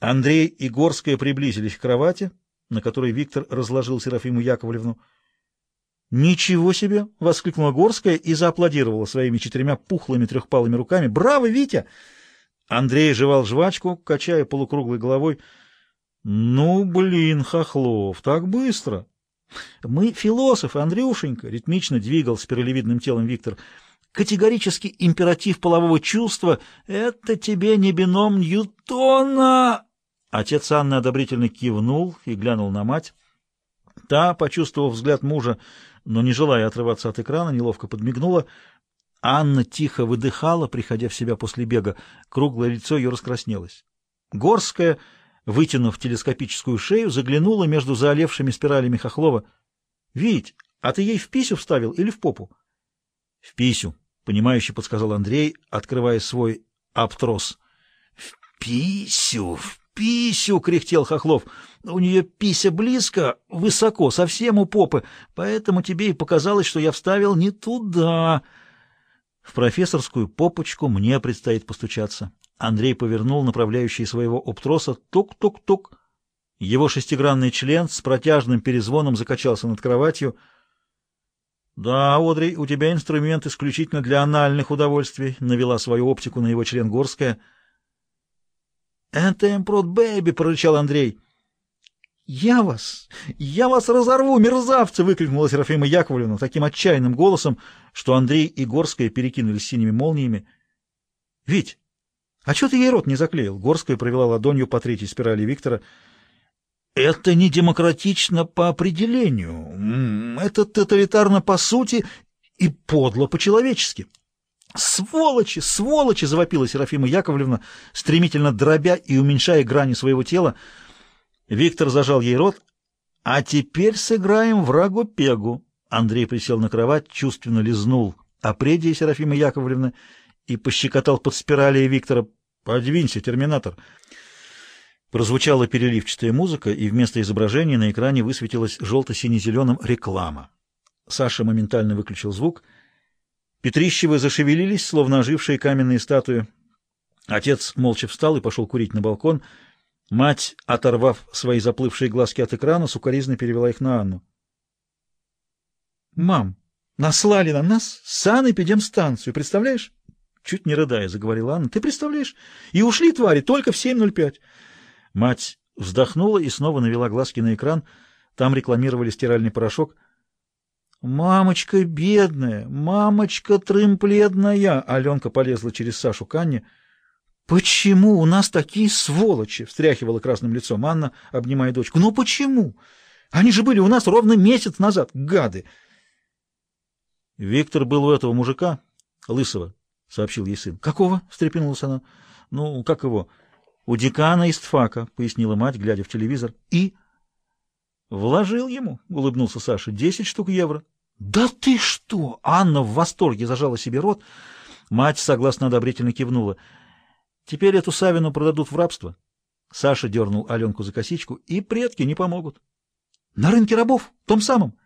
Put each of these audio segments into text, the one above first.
Андрей и Горская приблизились к кровати, на которой Виктор разложил Серафиму Яковлевну. «Ничего себе!» — воскликнула Горская и зааплодировала своими четырьмя пухлыми трехпалыми руками. «Браво, Витя!» Андрей жевал жвачку, качая полукруглой головой. «Ну, блин, Хохлов, так быстро!» «Мы философы, Андрюшенька!» — ритмично двигал спиралевидным телом Виктор. «Категорический императив полового чувства — это тебе не бином Ньютона!» Отец Анны одобрительно кивнул и глянул на мать. Та, почувствовав взгляд мужа, но не желая отрываться от экрана, неловко подмигнула. Анна тихо выдыхала, приходя в себя после бега. Круглое лицо ее раскраснелось. Горская, вытянув телескопическую шею, заглянула между заолевшими спиралями Хохлова. — Вить, а ты ей в писю вставил или в попу? — В писю, — понимающе подсказал Андрей, открывая свой аптрос. — В писю, в писю!» — кряхтел Хохлов. «У нее пися близко, высоко, совсем у попы, поэтому тебе и показалось, что я вставил не туда». В профессорскую попочку мне предстоит постучаться. Андрей повернул направляющий своего оптроса тук-тук-тук. Его шестигранный член с протяжным перезвоном закачался над кроватью. «Да, Одрей, у тебя инструмент исключительно для анальных удовольствий», — навела свою оптику на его член Горская — «Это Эмпрод Бэйби!» — прорычал Андрей. «Я вас! Я вас разорву, мерзавцы!» — выкрикнула Серафима Яковлевна таким отчаянным голосом, что Андрей и Горская перекинулись синими молниями. «Вить, а что ты ей рот не заклеил?» Горская провела ладонью по третьей спирали Виктора. «Это не демократично по определению. Это тоталитарно по сути и подло по-человечески». «Сволочи! Сволочи!» — завопила Серафима Яковлевна, стремительно дробя и уменьшая грани своего тела. Виктор зажал ей рот. «А теперь сыграем врагу-пегу». Андрей присел на кровать, чувственно лизнул опредие Серафимы Яковлевны и пощекотал под спирали Виктора. «Подвинься, терминатор!» Прозвучала переливчатая музыка, и вместо изображения на экране высветилась желто-сине-зеленым реклама. Саша моментально выключил звук — Петрищевы зашевелились, словно ожившие каменные статуи. Отец молча встал и пошел курить на балкон. Мать, оторвав свои заплывшие глазки от экрана, сукоризно перевела их на Анну. «Мам, наслали на нас санэпидемстанцию, представляешь?» Чуть не рыдая, заговорила Анна. «Ты представляешь? И ушли твари только в 7.05». Мать вздохнула и снова навела глазки на экран. Там рекламировали стиральный порошок — «Мамочка бедная! Мамочка трымпледная!» Аленка полезла через Сашу к Анне. «Почему у нас такие сволочи?» — встряхивала красным лицом Анна, обнимая дочку. «Ну почему? Они же были у нас ровно месяц назад, гады!» «Виктор был у этого мужика, лысого», — сообщил ей сын. «Какого?» — встрепенулась она. «Ну, как его?» «У декана из ТФАКа», — пояснила мать, глядя в телевизор. «И?» «Вложил ему», — улыбнулся Саша, — «десять штук евро». «Да ты что!» Анна в восторге зажала себе рот. Мать согласно одобрительно кивнула. «Теперь эту Савину продадут в рабство». Саша дернул Аленку за косичку. «И предки не помогут». «На рынке рабов? Том самом?»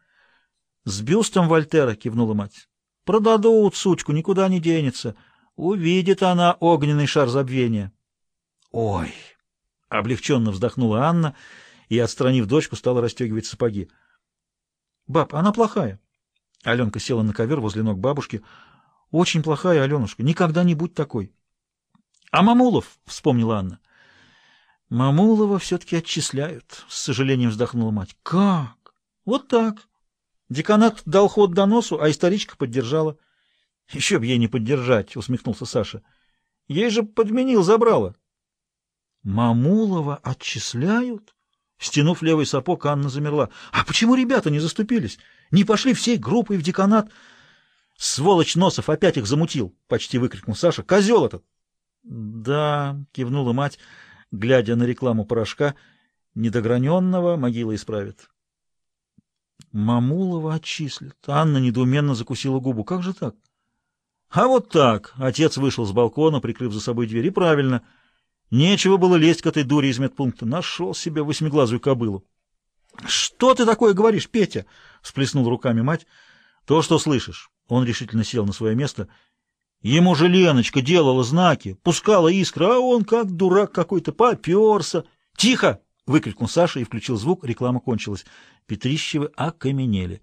«С бюстом Вольтера», — кивнула мать. «Продадут, сучку, никуда не денется. Увидит она огненный шар забвения». «Ой!» — облегченно вздохнула Анна и, отстранив дочку, стала расстегивать сапоги. «Баб, она плохая». Аленка села на ковер возле ног бабушки. «Очень плохая, Аленушка. Никогда не будь такой». «А Мамулов?» — вспомнила Анна. «Мамулова все-таки отчисляют», — с сожалением вздохнула мать. «Как? Вот так. Деканат дал ход доносу, а историчка поддержала». «Еще б ей не поддержать», — усмехнулся Саша. «Ей же подменил, забрала». «Мамулова отчисляют?» Стянув левый сапог, Анна замерла. «А почему ребята не заступились?» Не пошли всей группой в деканат. Сволочь Носов опять их замутил, почти выкрикнул Саша. Козел этот. Да, кивнула мать, глядя на рекламу порошка. Недограненного могила исправит. Мамулова отчислят. Анна недоуменно закусила губу. Как же так? А вот так. Отец вышел с балкона, прикрыв за собой дверь. И правильно. Нечего было лезть к этой дуре из медпункта. Нашел себе восьмиглазую кобылу. «Что ты такое говоришь, Петя?» — всплеснула руками мать. «То, что слышишь». Он решительно сел на свое место. Ему же Леночка делала знаки, пускала искры, а он, как дурак какой-то, поперся. «Тихо!» — выкрикнул Саша и включил звук, реклама кончилась. Петрищевы окаменели.